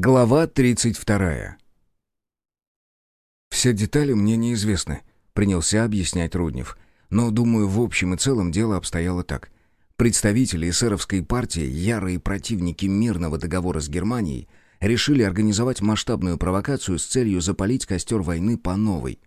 Глава 32. «Все детали мне неизвестны», — принялся объяснять Руднев. «Но, думаю, в общем и целом дело обстояло так. Представители эсеровской партии, ярые противники мирного договора с Германией, решили организовать масштабную провокацию с целью запалить костер войны по новой.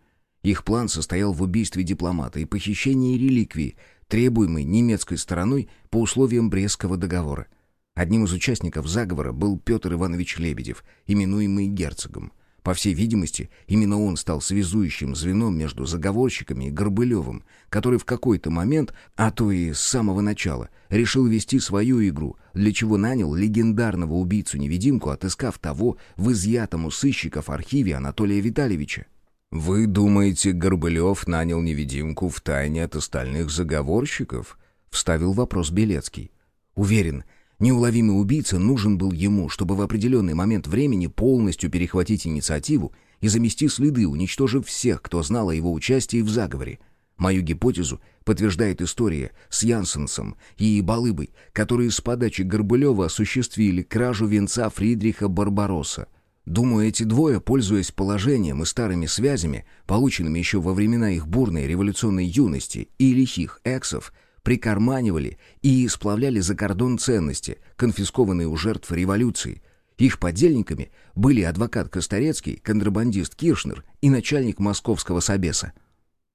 Их план состоял в убийстве дипломата и похищении реликвии, требуемой немецкой стороной по условиям Брестского договора. Одним из участников заговора был Петр Иванович Лебедев, именуемый герцогом. По всей видимости, именно он стал связующим звеном между заговорщиками и Горбылевым, который в какой-то момент, а то и с самого начала, решил вести свою игру, для чего нанял легендарного убийцу-невидимку, отыскав того в изъятом у сыщиков архиве Анатолия Витальевича. «Вы думаете, Горбылев нанял невидимку в тайне от остальных заговорщиков?» — вставил вопрос Белецкий. «Уверен, — Неуловимый убийца нужен был ему, чтобы в определенный момент времени полностью перехватить инициативу и замести следы, уничтожив всех, кто знал о его участии в заговоре. Мою гипотезу подтверждает история с Янсенсом и Балыбой, которые с подачи Горбылева осуществили кражу венца Фридриха Барбаросса. Думаю, эти двое, пользуясь положением и старыми связями, полученными еще во времена их бурной революционной юности и лихих эксов, прикарманивали и сплавляли за кордон ценности, конфискованные у жертв революции. Их подельниками были адвокат Косторецкий, контрабандист Киршнер и начальник московского Собеса.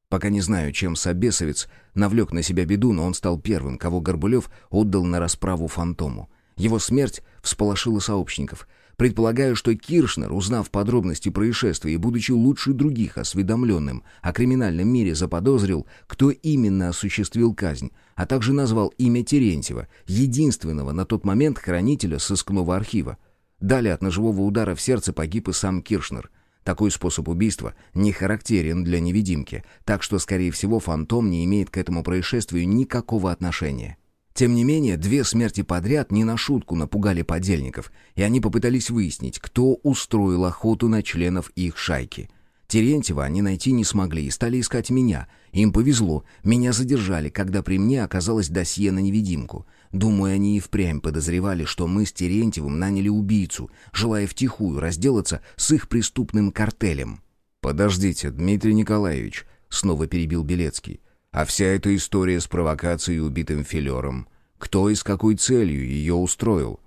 Пока не знаю, чем Собесовец навлек на себя беду, но он стал первым, кого Горбулев отдал на расправу фантому. Его смерть всполошила сообщников. Предполагаю, что Киршнер, узнав подробности происшествия и будучи лучше других осведомленным о криминальном мире, заподозрил, кто именно осуществил казнь, а также назвал имя Терентьева, единственного на тот момент хранителя сыскного архива. Далее от ножевого удара в сердце погиб и сам Киршнер. Такой способ убийства не характерен для невидимки, так что, скорее всего, фантом не имеет к этому происшествию никакого отношения. Тем не менее, две смерти подряд не на шутку напугали подельников, и они попытались выяснить, кто устроил охоту на членов их шайки. Терентьева они найти не смогли и стали искать меня. Им повезло, меня задержали, когда при мне оказалось досье на невидимку. Думаю, они и впрямь подозревали, что мы с Терентьевым наняли убийцу, желая втихую разделаться с их преступным картелем. «Подождите, Дмитрий Николаевич», — снова перебил Белецкий. А вся эта история с провокацией и убитым филером, кто и с какой целью ее устроил?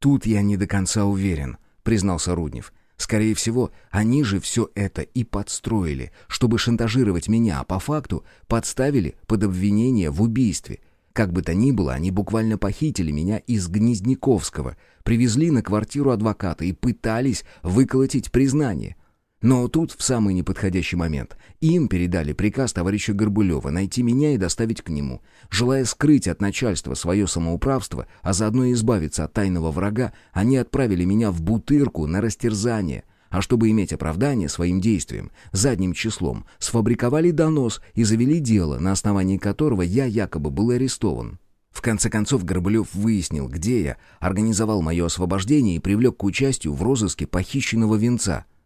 «Тут я не до конца уверен», — признался Руднев. «Скорее всего, они же все это и подстроили, чтобы шантажировать меня, а по факту подставили под обвинение в убийстве. Как бы то ни было, они буквально похитили меня из Гнездниковского, привезли на квартиру адвоката и пытались выколотить признание. Но тут, в самый неподходящий момент, им передали приказ товарища Горбулева найти меня и доставить к нему. Желая скрыть от начальства свое самоуправство, а заодно избавиться от тайного врага, они отправили меня в Бутырку на растерзание. А чтобы иметь оправдание своим действиям, задним числом сфабриковали донос и завели дело, на основании которого я якобы был арестован. В конце концов Горбулев выяснил, где я, организовал мое освобождение и привлек к участию в розыске похищенного венца —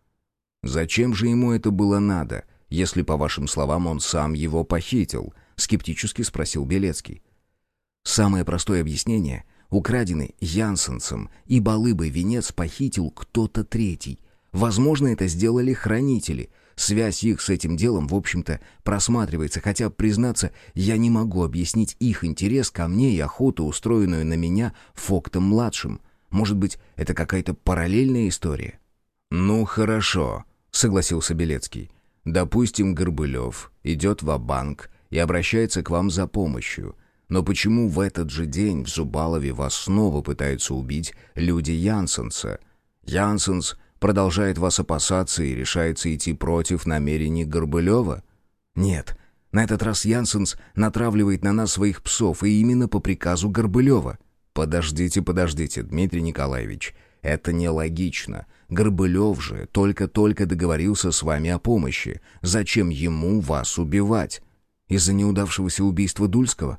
Зачем же ему это было надо, если, по вашим словам, он сам его похитил? Скептически спросил Белецкий. Самое простое объяснение — украденный Янсенцем и Балыбой венец похитил кто-то третий. Возможно, это сделали хранители. Связь их с этим делом, в общем-то, просматривается, хотя, признаться, я не могу объяснить их интерес ко мне и охоту, устроенную на меня Фоктом-младшим. Может быть, это какая-то параллельная история? «Ну, хорошо», согласился Белецкий. Допустим, Горбылев идет в банк и обращается к вам за помощью. Но почему в этот же день в Зубалове вас снова пытаются убить люди Янсенса? Янсенс продолжает вас опасаться и решается идти против намерений Горбылева? Нет, на этот раз Янсенс натравливает на нас своих псов, и именно по приказу Горбылева. Подождите, подождите, Дмитрий Николаевич, это нелогично. Горбылев же только-только договорился с вами о помощи. Зачем ему вас убивать? Из-за неудавшегося убийства Дульского?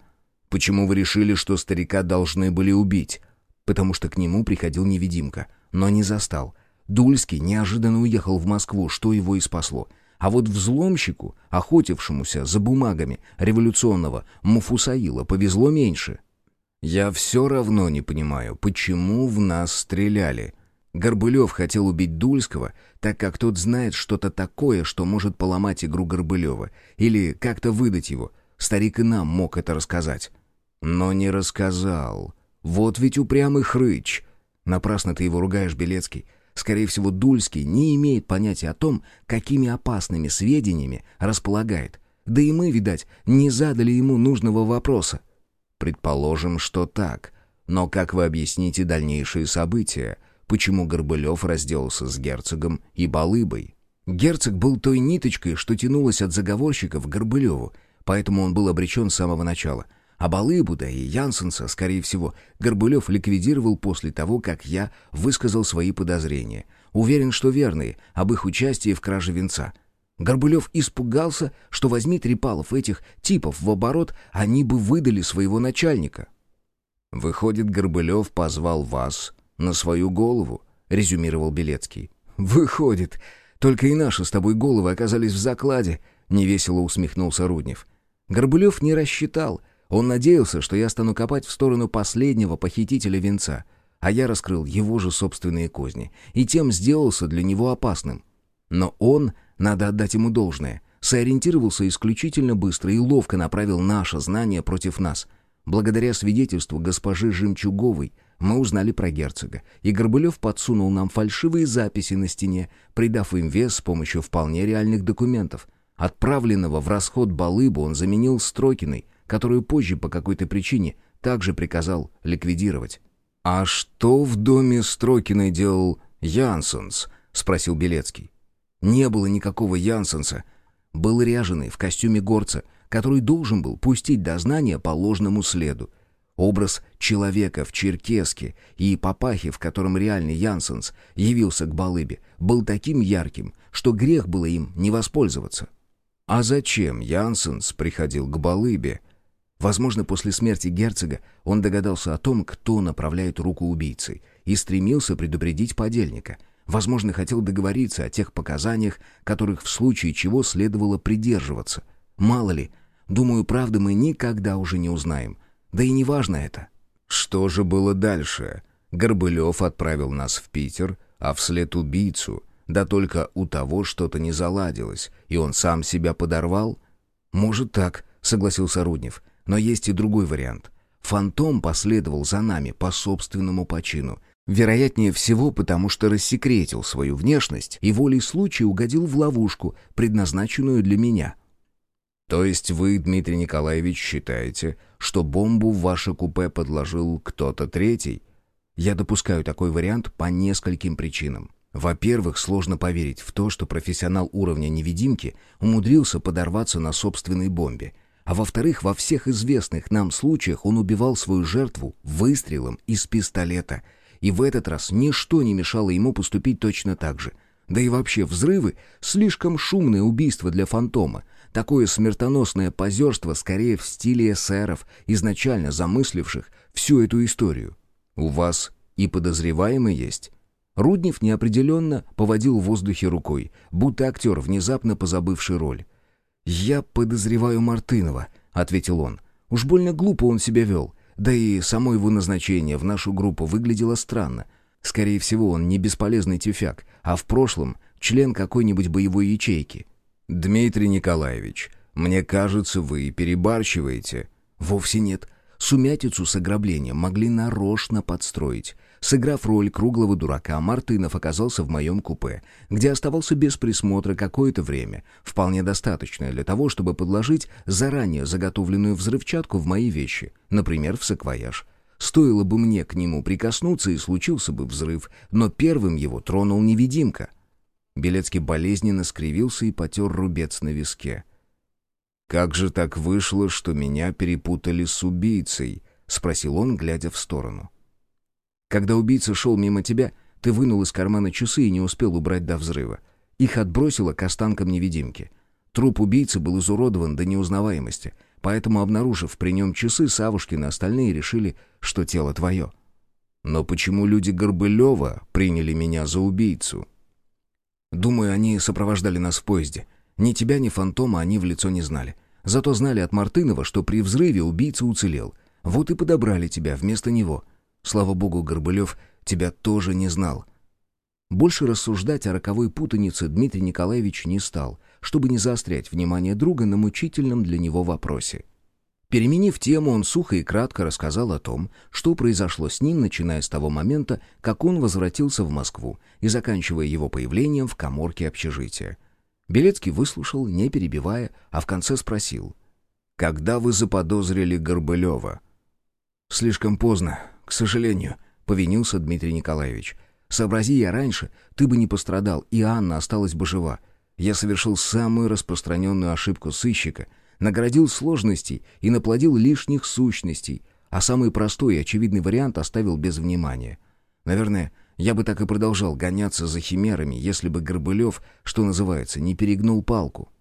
Почему вы решили, что старика должны были убить? Потому что к нему приходил невидимка, но не застал. Дульский неожиданно уехал в Москву, что его и спасло. А вот взломщику, охотившемуся за бумагами революционного Муфусаила, повезло меньше. «Я все равно не понимаю, почему в нас стреляли?» Горбылев хотел убить Дульского, так как тот знает что-то такое, что может поломать игру Горбылева, или как-то выдать его. Старик и нам мог это рассказать. Но не рассказал. Вот ведь упрямый хрыч. Напрасно ты его ругаешь, Белецкий. Скорее всего, Дульский не имеет понятия о том, какими опасными сведениями располагает. Да и мы, видать, не задали ему нужного вопроса. Предположим, что так. Но как вы объясните дальнейшие события? Почему Горбылев разделался с герцогом и Балыбой? Герцог был той ниточкой, что тянулась от заговорщиков к Горбылеву, поэтому он был обречен с самого начала. А Балыбу, да и Янсенса, скорее всего, Горбылев ликвидировал после того, как я высказал свои подозрения. Уверен, что верные, об их участии в краже венца. Горбылев испугался, что возьми Трипалов этих типов в оборот, они бы выдали своего начальника. «Выходит, Горбылев позвал вас на свою голову», — резюмировал Белецкий. «Выходит. Только и наши с тобой головы оказались в закладе», — невесело усмехнулся Руднев. Горбылев не рассчитал. Он надеялся, что я стану копать в сторону последнего похитителя венца, а я раскрыл его же собственные козни и тем сделался для него опасным. Но он, надо отдать ему должное, сориентировался исключительно быстро и ловко направил наше знание против нас. Благодаря свидетельству госпожи Жемчуговой мы узнали про герцога, и Горбылев подсунул нам фальшивые записи на стене, придав им вес с помощью вполне реальных документов. Отправленного в расход Балыбу он заменил Строкиной, которую позже по какой-то причине также приказал ликвидировать. «А что в доме Строкиной делал Янсенс?» — спросил Белецкий. «Не было никакого Янсенса. Был ряженый в костюме горца, который должен был пустить дознание по ложному следу. Образ человека в черкеске и папахе, в котором реальный Янсенс явился к Балыбе, был таким ярким, что грех было им не воспользоваться. А зачем Янсенс приходил к Балыбе? Возможно, после смерти герцога он догадался о том, кто направляет руку убийцы, и стремился предупредить подельника. Возможно, хотел договориться о тех показаниях, которых в случае чего следовало придерживаться. Мало ли, думаю, правды мы никогда уже не узнаем. Да и не важно это. Что же было дальше? Горбылев отправил нас в Питер, а вслед убийцу. Да только у того что-то не заладилось, и он сам себя подорвал? Может так, согласился Руднев. Но есть и другой вариант. Фантом последовал за нами по собственному почину. Вероятнее всего, потому что рассекретил свою внешность и волей случая угодил в ловушку, предназначенную для меня. То есть вы, Дмитрий Николаевич, считаете, что бомбу в ваше купе подложил кто-то третий? Я допускаю такой вариант по нескольким причинам. Во-первых, сложно поверить в то, что профессионал уровня невидимки умудрился подорваться на собственной бомбе. А во-вторых, во всех известных нам случаях он убивал свою жертву выстрелом из пистолета. И в этот раз ничто не мешало ему поступить точно так же. Да и вообще взрывы — слишком шумное убийство для фантома, Такое смертоносное позерство скорее в стиле эсеров, изначально замысливших всю эту историю. У вас и подозреваемый есть. Руднев неопределенно поводил в воздухе рукой, будто актер, внезапно позабывший роль. «Я подозреваю Мартынова», — ответил он. «Уж больно глупо он себя вел. Да и само его назначение в нашу группу выглядело странно. Скорее всего, он не бесполезный тюфяк, а в прошлом член какой-нибудь боевой ячейки. «Дмитрий Николаевич, мне кажется, вы перебарщиваете». «Вовсе нет. Сумятицу с ограблением могли нарочно подстроить. Сыграв роль круглого дурака, Мартынов оказался в моем купе, где оставался без присмотра какое-то время, вполне достаточное для того, чтобы подложить заранее заготовленную взрывчатку в мои вещи, например, в саквояж. Стоило бы мне к нему прикоснуться, и случился бы взрыв, но первым его тронул невидимка — Белецкий болезненно скривился и потер рубец на виске. «Как же так вышло, что меня перепутали с убийцей?» — спросил он, глядя в сторону. «Когда убийца шел мимо тебя, ты вынул из кармана часы и не успел убрать до взрыва. Их отбросило к останкам невидимки. Труп убийцы был изуродован до неузнаваемости, поэтому, обнаружив при нем часы, Савушкин и остальные решили, что тело твое. Но почему люди Горбылева приняли меня за убийцу?» Думаю, они сопровождали нас в поезде. Ни тебя, ни фантома они в лицо не знали. Зато знали от Мартынова, что при взрыве убийца уцелел. Вот и подобрали тебя вместо него. Слава богу, Горбылев тебя тоже не знал. Больше рассуждать о роковой путанице Дмитрий Николаевич не стал, чтобы не заострять внимание друга на мучительном для него вопросе. Переменив тему, он сухо и кратко рассказал о том, что произошло с ним, начиная с того момента, как он возвратился в Москву и заканчивая его появлением в коморке общежития. Белецкий выслушал, не перебивая, а в конце спросил. «Когда вы заподозрили Горбылева?» «Слишком поздно, к сожалению», — повинился Дмитрий Николаевич. «Сообрази я раньше, ты бы не пострадал, и Анна осталась бы жива. Я совершил самую распространенную ошибку сыщика, наградил сложностей и наплодил лишних сущностей, а самый простой и очевидный вариант оставил без внимания. Наверное, я бы так и продолжал гоняться за химерами, если бы Горбылев, что называется, не перегнул палку.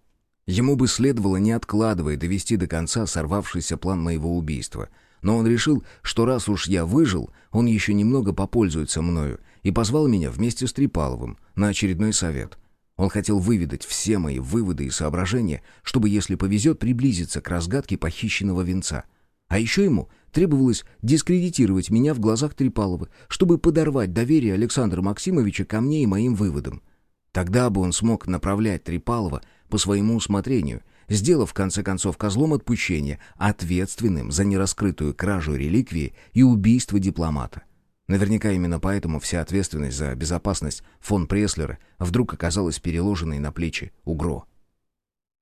Ему бы следовало, не откладывая, довести до конца сорвавшийся план моего убийства. Но он решил, что раз уж я выжил, он еще немного попользуется мною, и позвал меня вместе с Трипаловым на очередной совет. Он хотел выведать все мои выводы и соображения, чтобы, если повезет, приблизиться к разгадке похищенного венца. А еще ему требовалось дискредитировать меня в глазах Трипалова, чтобы подорвать доверие Александра Максимовича ко мне и моим выводам. Тогда бы он смог направлять Трипалова по своему усмотрению, сделав в конце концов козлом отпущения, ответственным за нераскрытую кражу реликвии и убийство дипломата. Наверняка именно поэтому вся ответственность за безопасность фон Преслера вдруг оказалась переложенной на плечи Угро.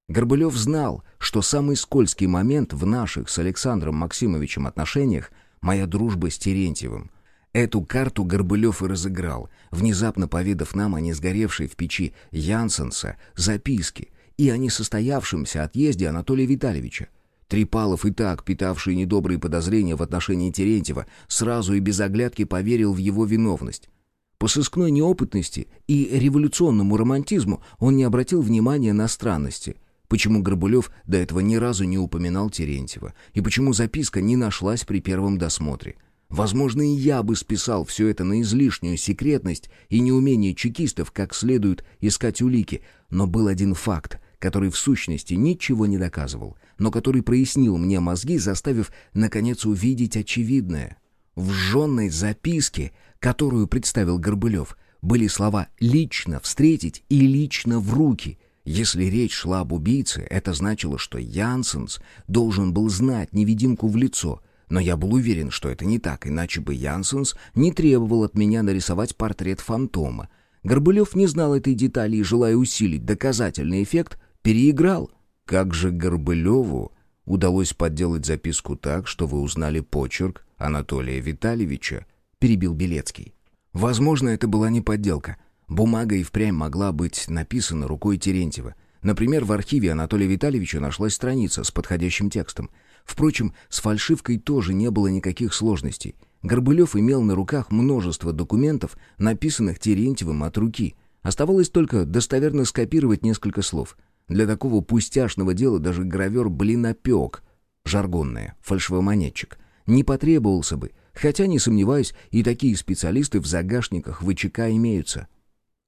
Горбылев знал, что самый скользкий момент в наших с Александром Максимовичем отношениях — моя дружба с Терентьевым. Эту карту Горбылев и разыграл, внезапно поведав нам о несгоревшей в печи Янсенса записке и о несостоявшемся отъезде Анатолия Витальевича. Трипалов, и так питавший недобрые подозрения в отношении Терентьева, сразу и без оглядки поверил в его виновность. По сыскной неопытности и революционному романтизму он не обратил внимания на странности. Почему Горбулев до этого ни разу не упоминал Терентьева? И почему записка не нашлась при первом досмотре? Возможно, и я бы списал все это на излишнюю секретность и неумение чекистов как следует искать улики, но был один факт, который в сущности ничего не доказывал, но который прояснил мне мозги, заставив, наконец, увидеть очевидное. В жженной записке, которую представил Горбылев, были слова «лично встретить» и «лично в руки». Если речь шла об убийце, это значило, что Янсенс должен был знать невидимку в лицо — но я был уверен, что это не так, иначе бы Янсенс не требовал от меня нарисовать портрет фантома. Горбылев не знал этой детали и, желая усилить доказательный эффект, переиграл. Как же Горбылеву удалось подделать записку так, что вы узнали почерк Анатолия Витальевича? Перебил Белецкий. Возможно, это была не подделка. Бумага и впрямь могла быть написана рукой Терентьева. Например, в архиве Анатолия Витальевича нашлась страница с подходящим текстом. Впрочем, с фальшивкой тоже не было никаких сложностей. Горбылев имел на руках множество документов, написанных Терентьевым от руки. Оставалось только достоверно скопировать несколько слов. Для такого пустяшного дела даже гравер «блинопек» жаргонное, фальшивомонетчик, не потребовался бы, хотя, не сомневаюсь, и такие специалисты в загашниках ВЧК имеются.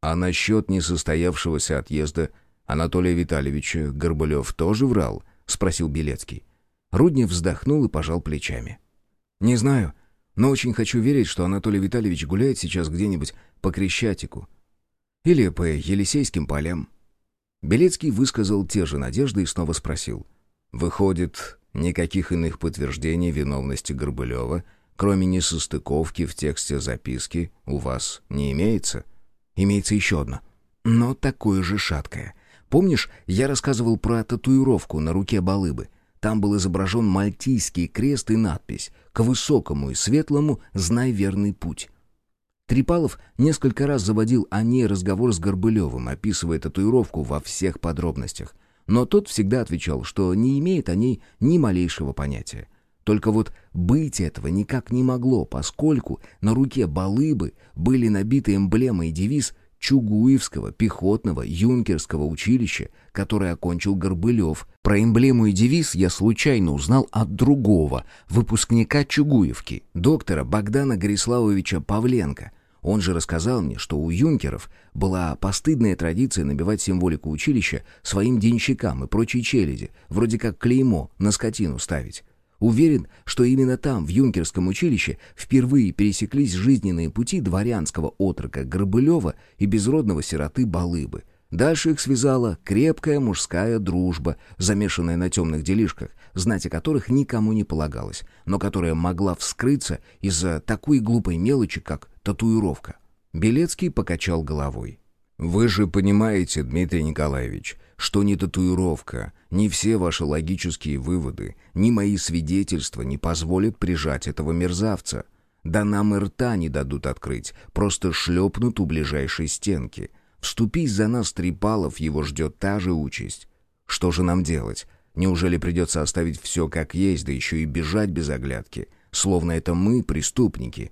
А насчет несостоявшегося отъезда Анатолия Витальевича Горбылев тоже врал? — спросил Белецкий. Руднев вздохнул и пожал плечами. «Не знаю, но очень хочу верить, что Анатолий Витальевич гуляет сейчас где-нибудь по Крещатику. Или по Елисейским полям». Белецкий высказал те же надежды и снова спросил. «Выходит, никаких иных подтверждений виновности Горбылева, кроме несостыковки в тексте записки, у вас не имеется?» «Имеется еще одно, но такое же шаткое. Помнишь, я рассказывал про татуировку на руке Балыбы?» Там был изображен мальтийский крест и надпись «К высокому и светлому знай верный путь». Трипалов несколько раз заводил о ней разговор с Горбылевым, описывая татуировку во всех подробностях. Но тот всегда отвечал, что не имеет о ней ни малейшего понятия. Только вот быть этого никак не могло, поскольку на руке Балыбы были набиты эмблема и девиз Чугуевского пехотного юнкерского училища, которое окончил Горбылев. Про эмблему и девиз я случайно узнал от другого, выпускника Чугуевки, доктора Богдана Гориславовича Павленко. Он же рассказал мне, что у юнкеров была постыдная традиция набивать символику училища своим денщикам и прочей челяди, вроде как клеймо на скотину ставить. Уверен, что именно там, в юнкерском училище, впервые пересеклись жизненные пути дворянского отрока Горбылева и безродного сироты Балыбы. Дальше их связала крепкая мужская дружба, замешанная на темных делишках, знать о которых никому не полагалось, но которая могла вскрыться из-за такой глупой мелочи, как татуировка. Белецкий покачал головой. «Вы же понимаете, Дмитрий Николаевич, что ни татуировка, ни все ваши логические выводы, ни мои свидетельства не позволят прижать этого мерзавца. Да нам и рта не дадут открыть, просто шлепнут у ближайшей стенки. Вступись за нас, Трипалов, его ждет та же участь. Что же нам делать? Неужели придется оставить все как есть, да еще и бежать без оглядки? Словно это мы преступники».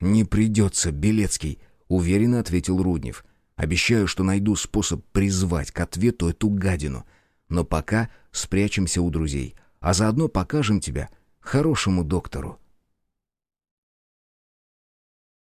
«Не придется, Белецкий», — уверенно ответил Руднев. Обещаю, что найду способ призвать к ответу эту гадину. Но пока спрячемся у друзей, а заодно покажем тебя хорошему доктору».